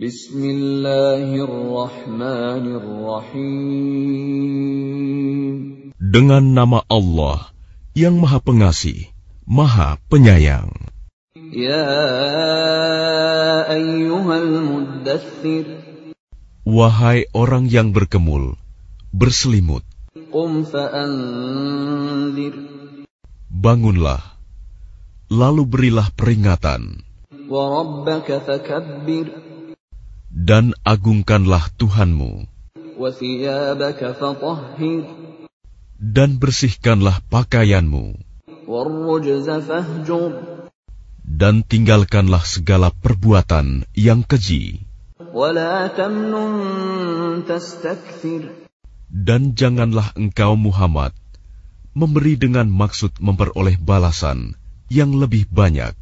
Bismillahirrahmanirrahim. Dengan nama Allah yang Maha Pengasih, Maha Penyayang. Ya ayyuhal muddathir. Wahai orang yang berkemul, berselimut. Qum fa'anzir. Bangunlah, lalu berilah peringatan. Wa rabbaka fakabbir dan agungkanlah Tuhanmu. Dan bersihkanlah pakaianmu. Dan tinggalkanlah segala perbuatan yang keji. Dan janganlah engkau Muhammad memberi dengan maksud memperoleh balasan yang lebih banyak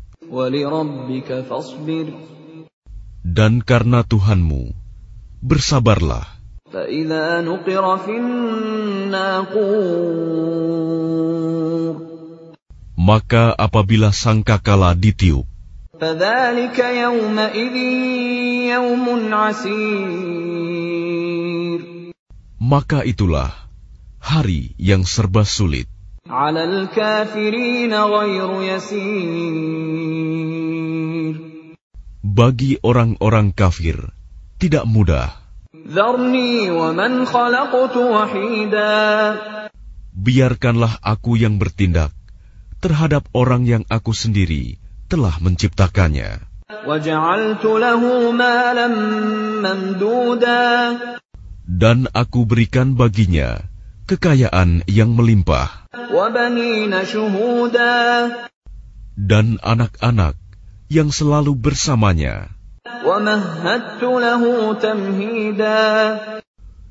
dan karena Tuhanmu, bersabarlah. Maka apabila sangka sangkakala ditiup, maka itulah hari yang serba sulit bagi orang-orang kafir tidak mudah. Biarkanlah aku yang bertindak terhadap orang yang aku sendiri telah menciptakannya. Dan aku berikan baginya kekayaan yang melimpah. Dan anak-anak yang selalu bersamanya.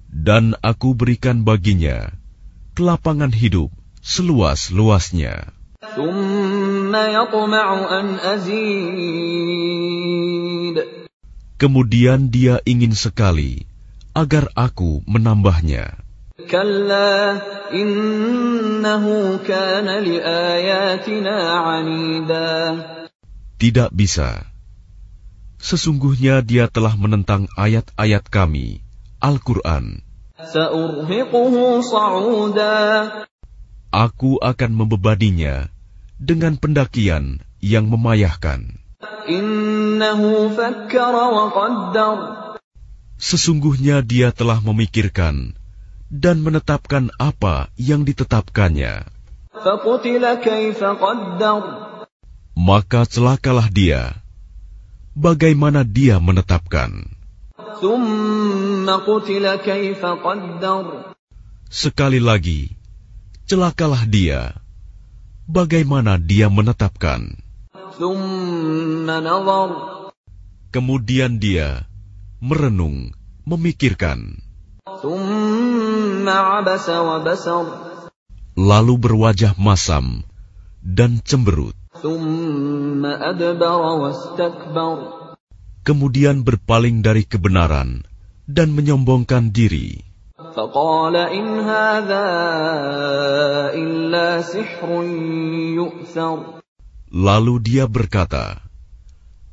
Dan aku berikan baginya kelapangan hidup seluas-luasnya. Kemudian dia ingin sekali agar aku menambahnya. innahu. Tidak bisa. Sesungguhnya dia telah menentang ayat-ayat kami, Al-Quran. Aku akan membebadinya dengan pendakian yang memayahkan. Sesungguhnya dia telah memikirkan dan menetapkan apa yang ditetapkannya maka celakalah dia. Bagaimana dia menetapkan? Sekali lagi, celakalah dia. Bagaimana dia menetapkan? Kemudian dia merenung, memikirkan. Lalu berwajah masam dan cemberut. Kemudian berpaling dari kebenaran dan menyombongkan diri. Lalu dia berkata,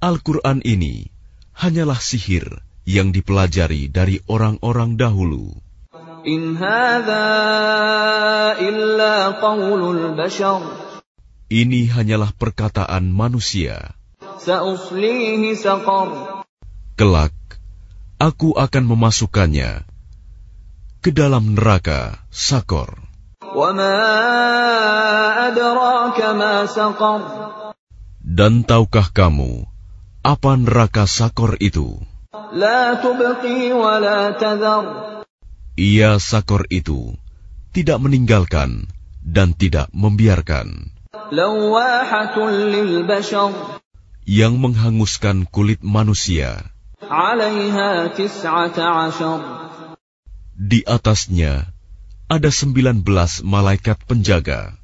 Al-Quran ini hanyalah sihir yang dipelajari dari orang-orang dahulu. In illa. Ini hanyalah perkataan manusia. Kelak, aku akan memasukkannya ke dalam neraka Sakor. Dan tahukah kamu apa neraka Sakor itu? Ia Sakor itu tidak meninggalkan dan tidak membiarkan yang menghanguskan kulit manusia. Di atasnya ada sembilan belas malaikat penjaga.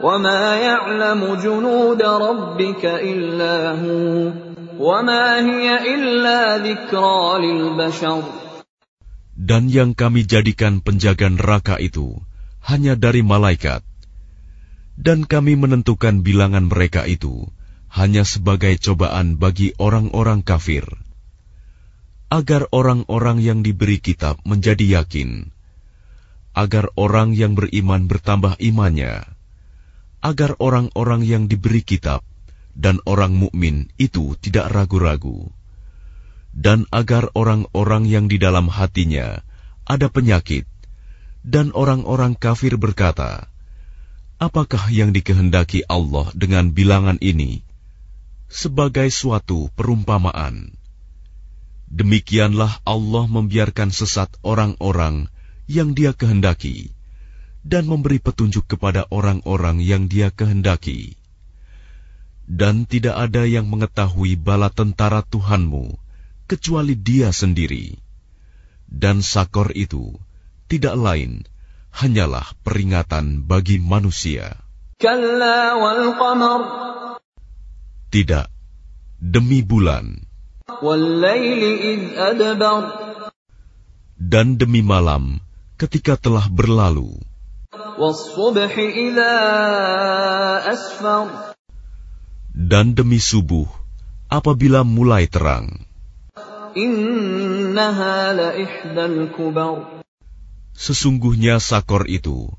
وما يعلم جنود ربك إلا هو وما هي إلا ذكرى للبشر Dan yang kami jadikan penjaga neraka itu hanya dari malaikat. Dan kami menentukan bilangan mereka itu hanya sebagai cobaan bagi orang-orang kafir. Agar orang-orang yang diberi kitab menjadi yakin. Agar orang yang beriman bertambah imannya. Agar orang-orang yang diberi kitab dan orang mukmin itu tidak ragu-ragu dan agar orang-orang yang di dalam hatinya ada penyakit, dan orang-orang kafir berkata, "Apakah yang dikehendaki Allah dengan bilangan ini?" Sebagai suatu perumpamaan, demikianlah Allah membiarkan sesat orang-orang yang Dia kehendaki, dan memberi petunjuk kepada orang-orang yang Dia kehendaki. Dan tidak ada yang mengetahui bala tentara Tuhanmu kecuali dia sendiri. Dan sakor itu tidak lain hanyalah peringatan bagi manusia. Tidak, demi bulan. Dan demi malam ketika telah berlalu. Dan demi subuh apabila mulai terang. Sesungguhnya sakor itu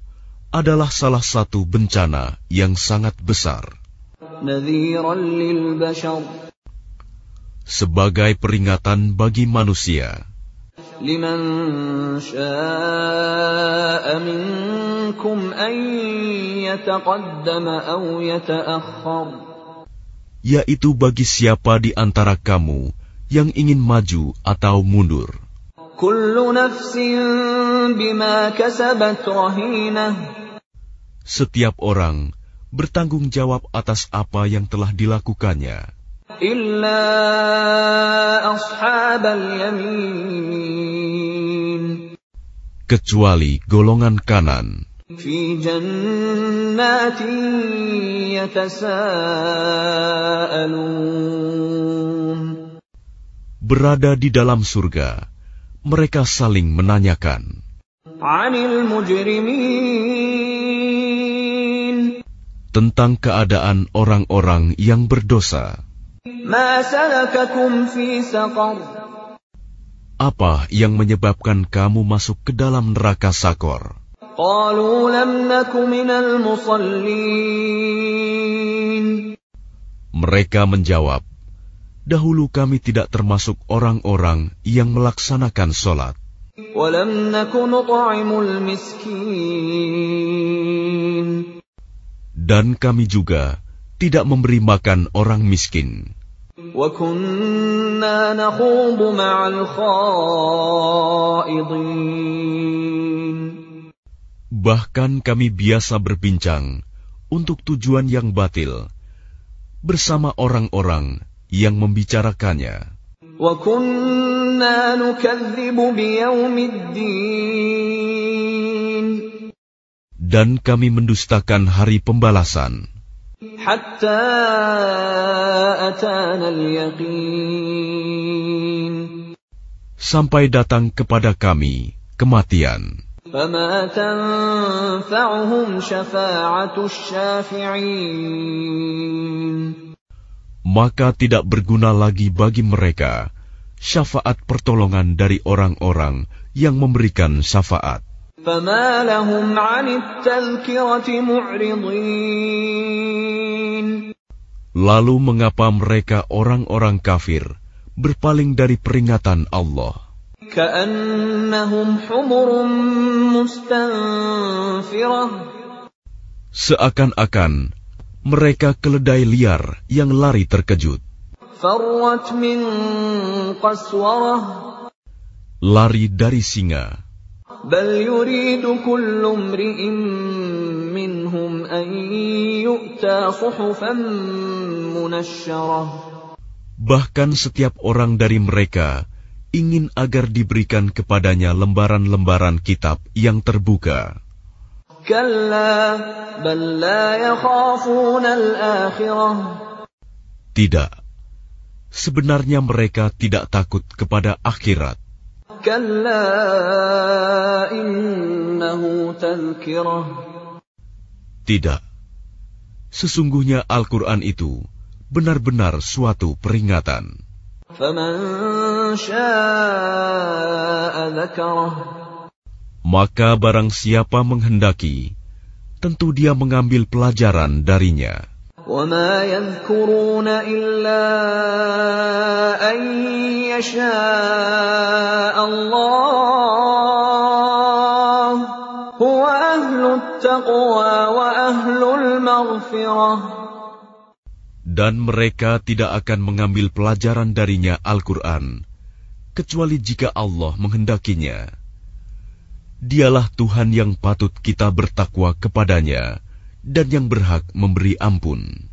adalah salah satu bencana yang sangat besar. Sebagai peringatan bagi manusia. Yaitu bagi siapa di antara kamu yang ingin maju atau mundur. Setiap orang bertanggung jawab atas apa yang telah dilakukannya. Kecuali golongan kanan. berada di dalam surga, mereka saling menanyakan tentang keadaan orang-orang yang berdosa. Apa yang menyebabkan kamu masuk ke dalam neraka Sakor? Mereka menjawab, Dahulu kami tidak termasuk orang-orang yang melaksanakan sholat. Dan kami juga tidak memberi makan orang miskin. Bahkan kami biasa berbincang untuk tujuan yang batil bersama orang-orang yang membicarakannya. Dan kami mendustakan hari pembalasan. Sampai datang kepada kami kematian. maka tidak berguna lagi bagi mereka syafaat pertolongan dari orang-orang yang memberikan syafaat. فما لهم عن التذكرة معرضين Lalu mengapa mereka orang-orang kafir berpaling dari peringatan Allah? كأنهم حمر مستنفرة Seakan-akan mereka keledai liar yang lari terkejut, فرت من قسورة lari dari singa. بل يريد كل امرئ منهم أن يؤتى صحفا منشرة Bahkan setiap orang dari mereka ingin agar diberikan kepadanya lembaran-lembaran kitab yang terbuka. كلا بل لا يخافون الآخرة Tidak, sebenarnya mereka tidak takut kepada akhirat. Tidak. Sesungguhnya Al-Quran itu benar-benar suatu peringatan. Maka barang siapa menghendaki, tentu dia mengambil pelajaran darinya. وما يذكرون إلا أن يشاء الله هو أهل التقوى وأهل المغفرة Dan mereka tidak akan mengambil pelajaran darinya Al-Quran, kecuali jika Allah menghendakinya. Dialah Tuhan yang patut kita bertakwa kepadanya dan yang berhak memberi ampun.